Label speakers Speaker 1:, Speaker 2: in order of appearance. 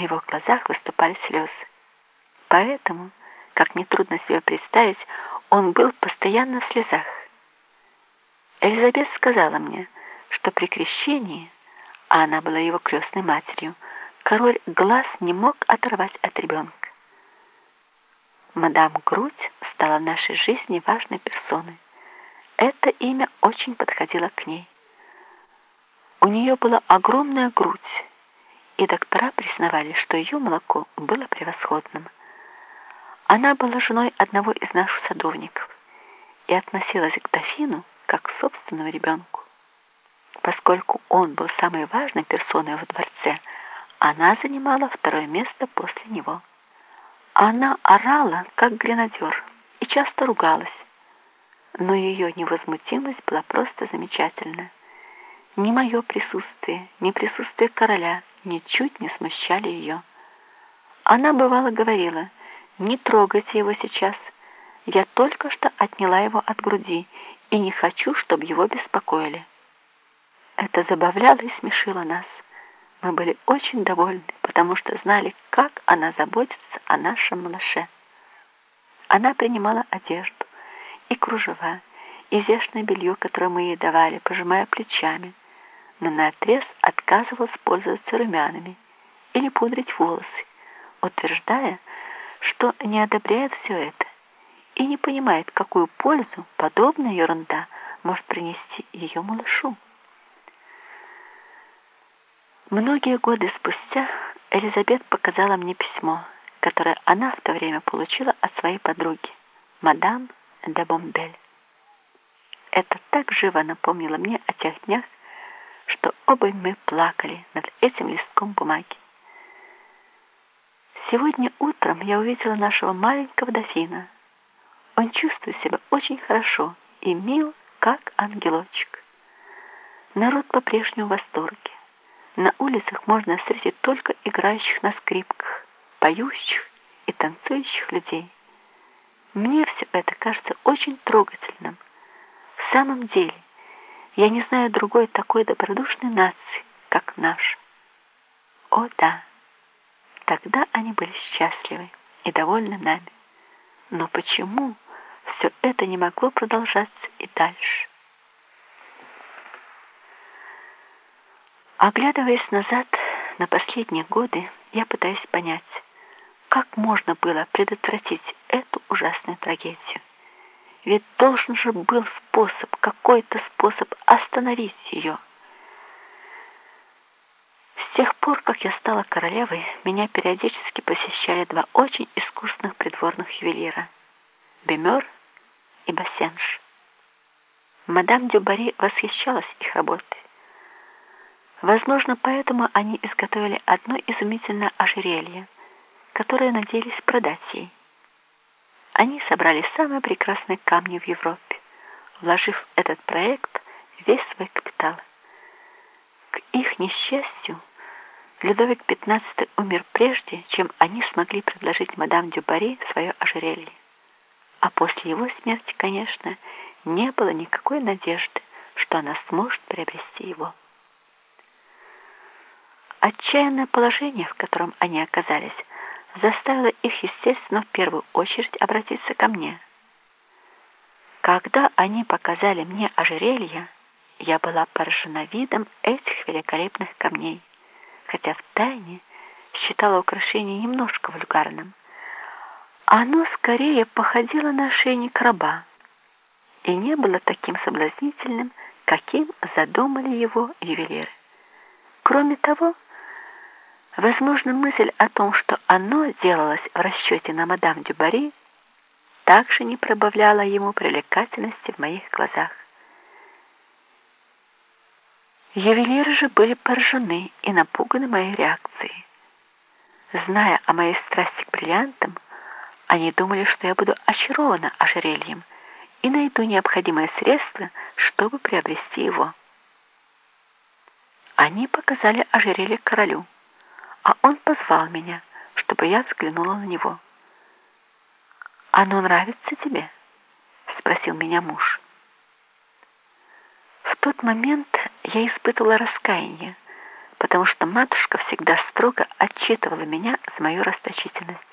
Speaker 1: на его глазах выступали слезы. Поэтому, как нетрудно себе представить, он был постоянно в слезах. Элизабет сказала мне, что при крещении, а она была его крестной матерью, король глаз не мог оторвать от ребенка. Мадам Грудь стала в нашей жизни важной персоной. Это имя очень подходило к ней. У нее была огромная грудь, и доктора признавали, что ее молоко было превосходным. Она была женой одного из наших садовников и относилась к дофину как к собственному ребенку. Поскольку он был самой важной персоной в дворце, она занимала второе место после него. Она орала, как гренадер, и часто ругалась, но ее невозмутимость была просто замечательна. Ни мое присутствие, ни присутствие короля ничуть не смущали ее. Она бывало говорила, не трогайте его сейчас, я только что отняла его от груди и не хочу, чтобы его беспокоили. Это забавляло и смешило нас. Мы были очень довольны, потому что знали, как она заботится о нашем малыше. Она принимала одежду и кружева, изящное белье, которое мы ей давали, пожимая плечами, но наотрез отказывалась пользоваться румянами или пудрить волосы, утверждая, что не одобряет все это и не понимает, какую пользу подобная ерунда может принести ее малышу. Многие годы спустя Элизабет показала мне письмо, которое она в то время получила от своей подруги, мадам де Бомбель. Это так живо напомнило мне о тех днях, что оба мы плакали над этим листком бумаги. Сегодня утром я увидела нашего маленького дофина. Он чувствует себя очень хорошо и мил, как ангелочек. Народ по-прежнему в восторге. На улицах можно встретить только играющих на скрипках, поющих и танцующих людей. Мне все это кажется очень трогательным. В самом деле, я не знаю другой такой добродушной нации, как наша. О да, тогда они были счастливы и довольны нами. Но почему все это не могло продолжаться и дальше? Оглядываясь назад на последние годы, я пытаюсь понять, как можно было предотвратить эту ужасную трагедию. Ведь должен же был способ, какой-то способ остановить ее. С тех пор, как я стала королевой, меня периодически посещали два очень искусных придворных ювелира — Бемер и Бассенж. Мадам Дюбари восхищалась их работой. Возможно, поэтому они изготовили одно изумительное ожерелье, которое надеялись продать ей. Они собрали самые прекрасные камни в Европе, вложив в этот проект весь свой капитал. К их несчастью, Людовик XV умер прежде, чем они смогли предложить мадам Дюбари свое ожерелье. А после его смерти, конечно, не было никакой надежды, что она сможет приобрести его. Отчаянное положение, в котором они оказались, заставило их, естественно, в первую очередь обратиться ко мне. Когда они показали мне ожерелье, я была поражена видом этих великолепных камней, хотя в тайне считала украшение немножко вульгарным. Оно скорее походило на ошейник раба и не было таким соблазнительным, каким задумали его ювелиры. Кроме того, Возможно, мысль о том, что оно делалось в расчете на мадам Дюбари, также не пробавляла ему привлекательности в моих глазах. Ювелиры же были поражены и напуганы моей реакцией. Зная о моей страсти к бриллиантам, они думали, что я буду очарована ожерельем и найду необходимое средство, чтобы приобрести его. Они показали ожерелье королю а он позвал меня, чтобы я взглянула на него. «Оно нравится тебе?» — спросил меня муж. В тот момент я испытывала раскаяние, потому что матушка всегда строго отчитывала меня за мою расточительность.